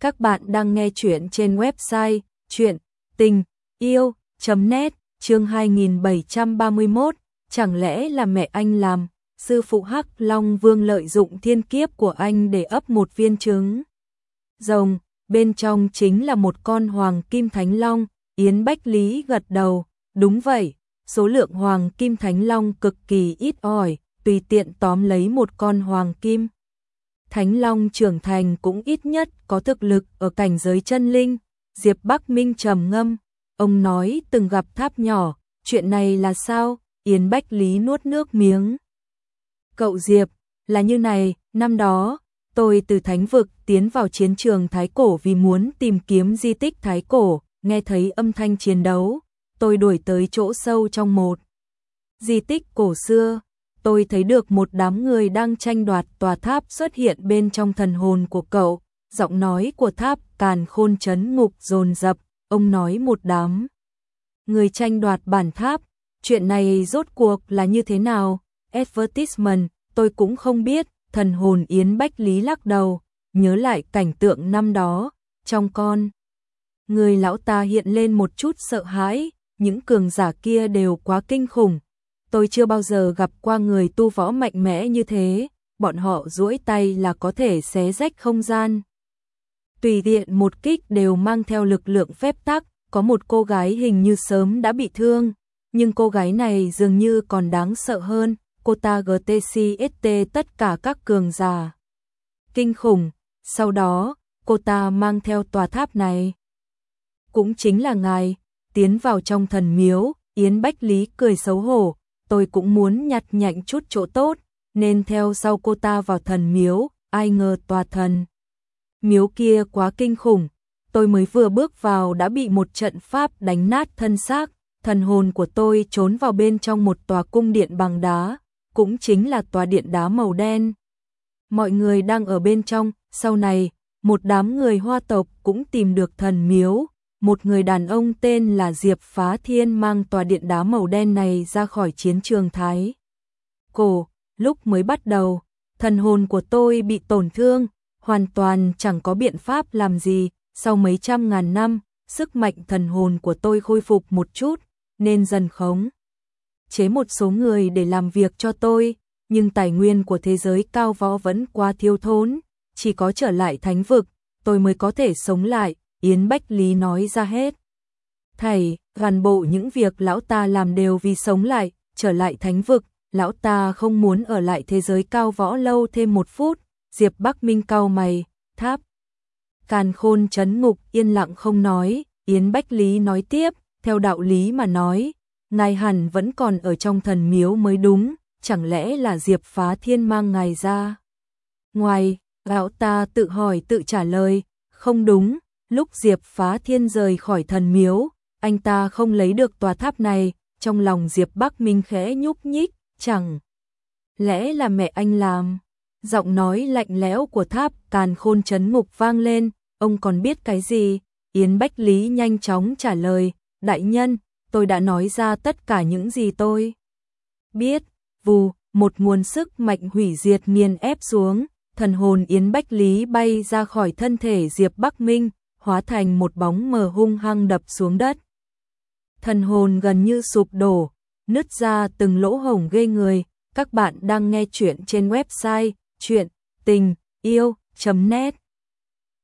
Các bạn đang nghe chuyện trên website chuyện tình yêu.net chương 2731, chẳng lẽ là mẹ anh làm, sư phụ Hắc Long Vương lợi dụng thiên kiếp của anh để ấp một viên trứng. Rồng, bên trong chính là một con hoàng kim thánh long, Yến Bách Lý gật đầu, đúng vậy, số lượng hoàng kim thánh long cực kỳ ít ỏi, tùy tiện tóm lấy một con hoàng kim. Thánh Long trưởng thành cũng ít nhất có thực lực ở cảnh giới chân linh. Diệp Bắc Minh trầm ngâm, ông nói từng gặp tháp nhỏ, chuyện này là sao? Yến Bách Lý nuốt nước miếng. Cậu Diệp, là như này, năm đó, tôi từ thánh vực tiến vào chiến trường Thái Cổ vì muốn tìm kiếm di tích Thái Cổ, nghe thấy âm thanh chiến đấu, tôi đuổi tới chỗ sâu trong một di tích cổ xưa, tôi thấy được một đám người đang tranh đoạt tòa tháp xuất hiện bên trong thần hồn của cậu. Giọng nói của tháp càn khôn chấn ngục dồn dập, ông nói một đám. Người tranh đoạt bản tháp, chuyện này rốt cuộc là như thế nào? Advertisement, tôi cũng không biết, thần hồn Yến Bách Lý lắc đầu, nhớ lại cảnh tượng năm đó, trong con. Người lão ta hiện lên một chút sợ hãi, những cường giả kia đều quá kinh khủng, tôi chưa bao giờ gặp qua người tu võ mạnh mẽ như thế, bọn họ duỗi tay là có thể xé rách không gian. Tùy tiện một kích đều mang theo lực lượng phép tắc, có một cô gái hình như sớm đã bị thương, nhưng cô gái này dường như còn đáng sợ hơn, cô ta GTCST tất cả các cường giả. Kinh khủng, sau đó, cô ta mang theo tòa tháp này. Cũng chính là ngài, tiến vào trong thần miếu, Yến Bách Lý cười xấu hổ, tôi cũng muốn nhặt nhạnh chút chỗ tốt, nên theo sau cô ta vào thần miếu, ai ngờ tòa thần. Miếu kia quá kinh khủng, tôi mới vừa bước vào đã bị một trận pháp đánh nát thân xác, thần hồn của tôi trốn vào bên trong một tòa cung điện bằng đá, cũng chính là tòa điện đá màu đen. Mọi người đang ở bên trong, sau này, một đám người hoa tộc cũng tìm được thần miếu, một người đàn ông tên là Diệp Phá Thiên mang tòa điện đá màu đen này ra khỏi chiến trường Thái. Cổ, lúc mới bắt đầu, thần hồn của tôi bị tổn thương, hoàn toàn chẳng có biện pháp làm gì, sau mấy trăm ngàn năm, sức mạnh thần hồn của tôi khôi phục một chút, nên dần khống. Chế một số người để làm việc cho tôi, nhưng tài nguyên của thế giới cao võ vẫn quá thiếu thốn, chỉ có trở lại thánh vực, tôi mới có thể sống lại, Yến Bách Lý nói ra hết. Thầy, toàn bộ những việc lão ta làm đều vì sống lại, trở lại thánh vực, lão ta không muốn ở lại thế giới cao võ lâu thêm một phút, Diệp Bắc Minh cao mày, tháp. Càn khôn chấn ngục yên lặng không nói, Yến Bách Lý nói tiếp, theo đạo lý mà nói, ngài hẳn vẫn còn ở trong thần miếu mới đúng, chẳng lẽ là Diệp Phá Thiên mang ngài ra? Ngoài, lão ta tự hỏi tự trả lời, không đúng, Lúc Diệp Phá Thiên rời khỏi thần miếu, anh ta không lấy được tòa tháp này, trong lòng Diệp Bắc Minh khẽ nhúc nhích, chẳng lẽ là mẹ anh làm? Giọng nói lạnh lẽo của tháp càn khôn chấn ngục vang lên, ông còn biết cái gì? Yến Bách Lý nhanh chóng trả lời, đại nhân, tôi đã nói ra tất cả những gì tôi biết. Vù, một nguồn sức mạnh hủy diệt nghiền ép xuống, thần hồn Yến Bách Lý bay ra khỏi thân thể Diệp Bắc Minh, hóa thành một bóng mờ hung hăng đập xuống đất. Thần hồn gần như sụp đổ, nứt ra từng lỗ hổng ghê người. Các bạn đang nghe chuyện trên website chuyện tình yêu.net